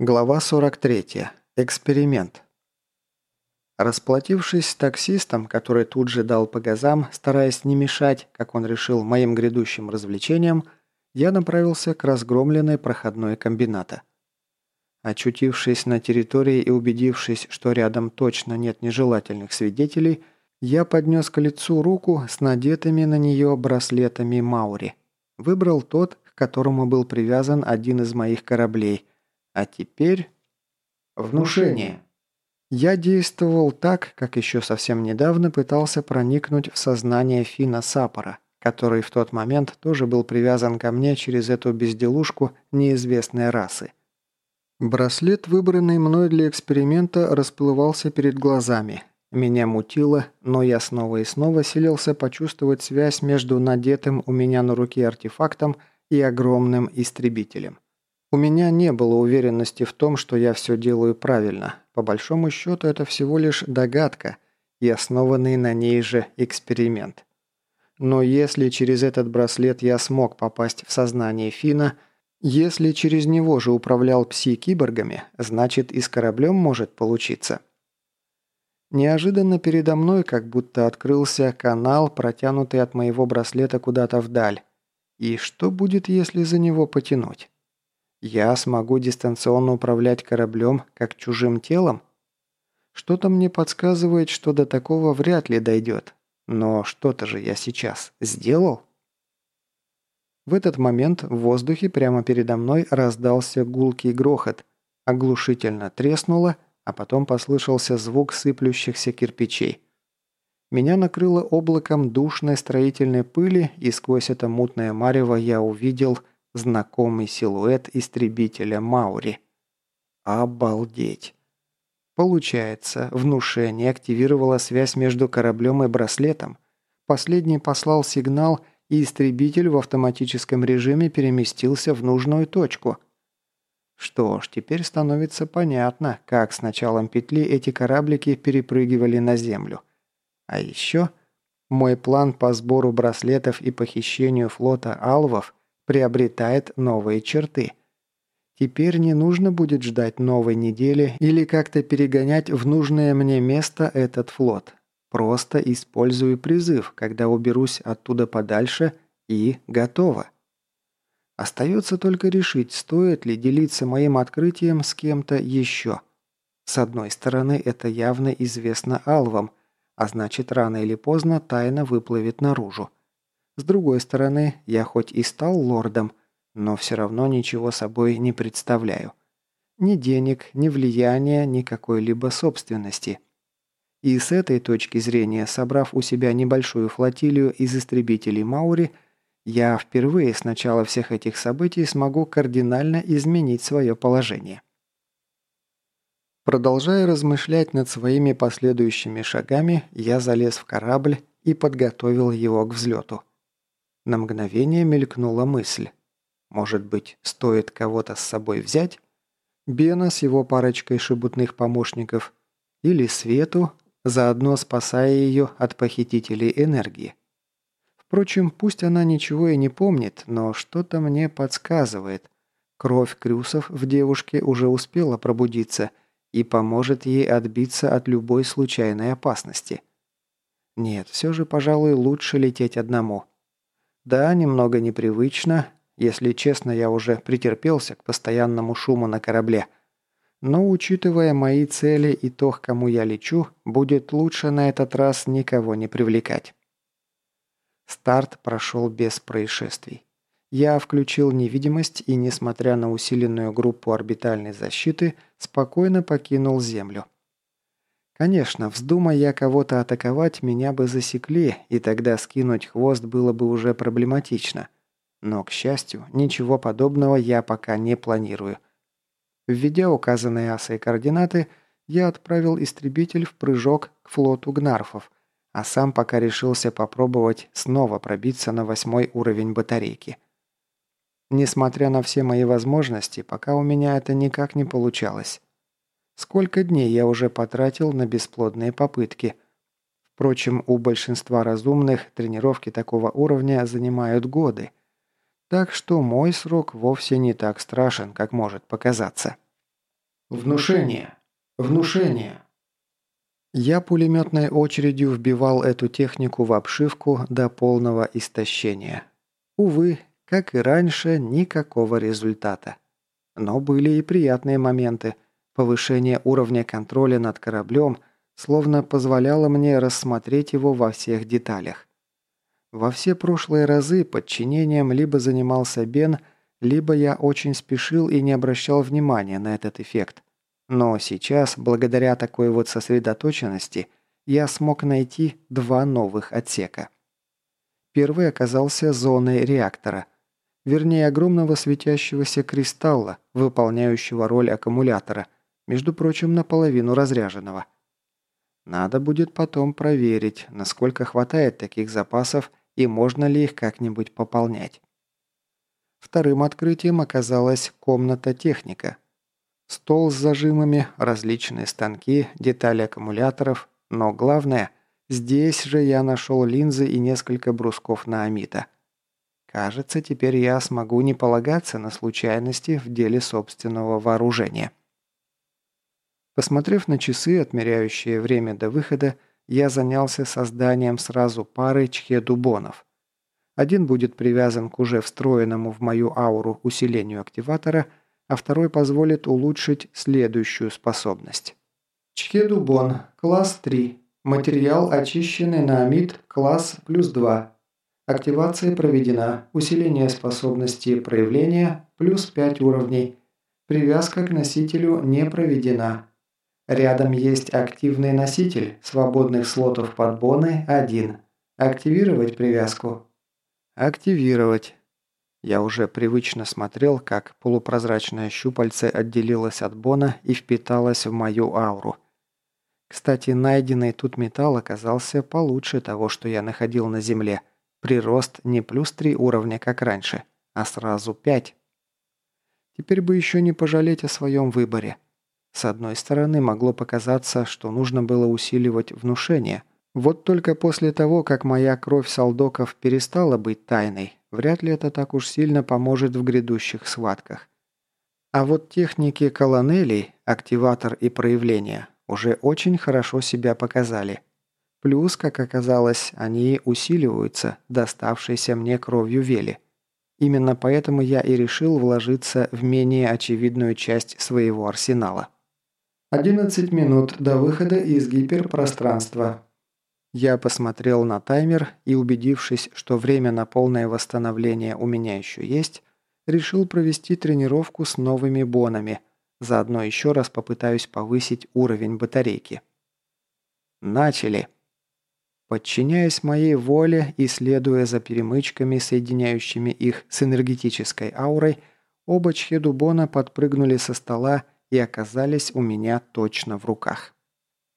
Глава 43. Эксперимент. Расплатившись с таксистом, который тут же дал по газам, стараясь не мешать, как он решил, моим грядущим развлечениям, я направился к разгромленной проходной комбината. Очутившись на территории и убедившись, что рядом точно нет нежелательных свидетелей, я поднес к лицу руку с надетыми на нее браслетами Маури. Выбрал тот, к которому был привязан один из моих кораблей – а теперь... Внушение. Я действовал так, как еще совсем недавно пытался проникнуть в сознание Фина Сапора, который в тот момент тоже был привязан ко мне через эту безделушку неизвестной расы. Браслет, выбранный мной для эксперимента, расплывался перед глазами. Меня мутило, но я снова и снова силился почувствовать связь между надетым у меня на руке артефактом и огромным истребителем. У меня не было уверенности в том, что я все делаю правильно. По большому счету это всего лишь догадка и основанный на ней же эксперимент. Но если через этот браслет я смог попасть в сознание Фина, если через него же управлял пси-киборгами, значит и с кораблем может получиться. Неожиданно передо мной как будто открылся канал, протянутый от моего браслета куда-то вдаль. И что будет, если за него потянуть? Я смогу дистанционно управлять кораблем как чужим телом? Что-то мне подсказывает, что до такого вряд ли дойдет. Но что-то же я сейчас сделал. В этот момент в воздухе прямо передо мной раздался гулкий грохот. Оглушительно треснуло, а потом послышался звук сыплющихся кирпичей. Меня накрыло облаком душной строительной пыли, и сквозь это мутное марево я увидел – знакомый силуэт истребителя Маури. Обалдеть! Получается, внушение активировало связь между кораблем и браслетом. Последний послал сигнал, и истребитель в автоматическом режиме переместился в нужную точку. Что ж, теперь становится понятно, как с началом петли эти кораблики перепрыгивали на Землю. А еще мой план по сбору браслетов и похищению флота алвов – приобретает новые черты. Теперь не нужно будет ждать новой недели или как-то перегонять в нужное мне место этот флот. Просто использую призыв, когда уберусь оттуда подальше и готово. Остается только решить, стоит ли делиться моим открытием с кем-то еще. С одной стороны, это явно известно Алвам, а значит, рано или поздно тайна выплывет наружу. С другой стороны, я хоть и стал лордом, но все равно ничего собой не представляю. Ни денег, ни влияния, ни какой-либо собственности. И с этой точки зрения, собрав у себя небольшую флотилию из истребителей Маури, я впервые с начала всех этих событий смогу кардинально изменить свое положение. Продолжая размышлять над своими последующими шагами, я залез в корабль и подготовил его к взлету. На мгновение мелькнула мысль. Может быть, стоит кого-то с собой взять? Бена с его парочкой шебутных помощников. Или Свету, заодно спасая ее от похитителей энергии. Впрочем, пусть она ничего и не помнит, но что-то мне подсказывает. Кровь Крюсов в девушке уже успела пробудиться и поможет ей отбиться от любой случайной опасности. Нет, все же, пожалуй, лучше лететь одному. Да, немного непривычно. Если честно, я уже претерпелся к постоянному шуму на корабле. Но, учитывая мои цели и то, к кому я лечу, будет лучше на этот раз никого не привлекать. Старт прошел без происшествий. Я включил невидимость и, несмотря на усиленную группу орбитальной защиты, спокойно покинул Землю. Конечно, вздумая я кого-то атаковать, меня бы засекли, и тогда скинуть хвост было бы уже проблематично. Но, к счастью, ничего подобного я пока не планирую. Введя указанные асой координаты, я отправил истребитель в прыжок к флоту гнарфов, а сам пока решился попробовать снова пробиться на восьмой уровень батарейки. Несмотря на все мои возможности, пока у меня это никак не получалось. Сколько дней я уже потратил на бесплодные попытки. Впрочем, у большинства разумных тренировки такого уровня занимают годы. Так что мой срок вовсе не так страшен, как может показаться. Внушение. Внушение. Я пулеметной очередью вбивал эту технику в обшивку до полного истощения. Увы, как и раньше, никакого результата. Но были и приятные моменты. Повышение уровня контроля над кораблем словно позволяло мне рассмотреть его во всех деталях. Во все прошлые разы подчинением либо занимался Бен, либо я очень спешил и не обращал внимания на этот эффект. Но сейчас, благодаря такой вот сосредоточенности, я смог найти два новых отсека. Первый оказался зоной реактора. Вернее, огромного светящегося кристалла, выполняющего роль аккумулятора, между прочим, наполовину разряженного. Надо будет потом проверить, насколько хватает таких запасов и можно ли их как-нибудь пополнять. Вторым открытием оказалась комната техника. Стол с зажимами, различные станки, детали аккумуляторов, но главное, здесь же я нашел линзы и несколько брусков на амита. Кажется, теперь я смогу не полагаться на случайности в деле собственного вооружения. Посмотрев на часы, отмеряющие время до выхода, я занялся созданием сразу пары чхедубонов. Один будет привязан к уже встроенному в мою ауру усилению активатора, а второй позволит улучшить следующую способность. Чхедубон, класс 3. Материал очищенный на амид, класс плюс 2. Активация проведена. Усиление способности проявления, плюс 5 уровней. Привязка к носителю не проведена. Рядом есть активный носитель, свободных слотов под боны – один. Активировать привязку. Активировать. Я уже привычно смотрел, как полупрозрачное щупальце отделилось от бона и впиталось в мою ауру. Кстати, найденный тут металл оказался получше того, что я находил на Земле. Прирост не плюс три уровня, как раньше, а сразу пять. Теперь бы еще не пожалеть о своем выборе. С одной стороны, могло показаться, что нужно было усиливать внушение. Вот только после того, как моя кровь солдоков перестала быть тайной, вряд ли это так уж сильно поможет в грядущих схватках. А вот техники колонелей, активатор и проявление, уже очень хорошо себя показали. Плюс, как оказалось, они усиливаются, доставшейся мне кровью Вели. Именно поэтому я и решил вложиться в менее очевидную часть своего арсенала. 11 минут до выхода из гиперпространства. Я посмотрел на таймер и, убедившись, что время на полное восстановление у меня еще есть, решил провести тренировку с новыми бонами. Заодно еще раз попытаюсь повысить уровень батарейки. Начали. Подчиняясь моей воле и следуя за перемычками, соединяющими их с энергетической аурой, оба чхедубона подпрыгнули со стола и оказались у меня точно в руках.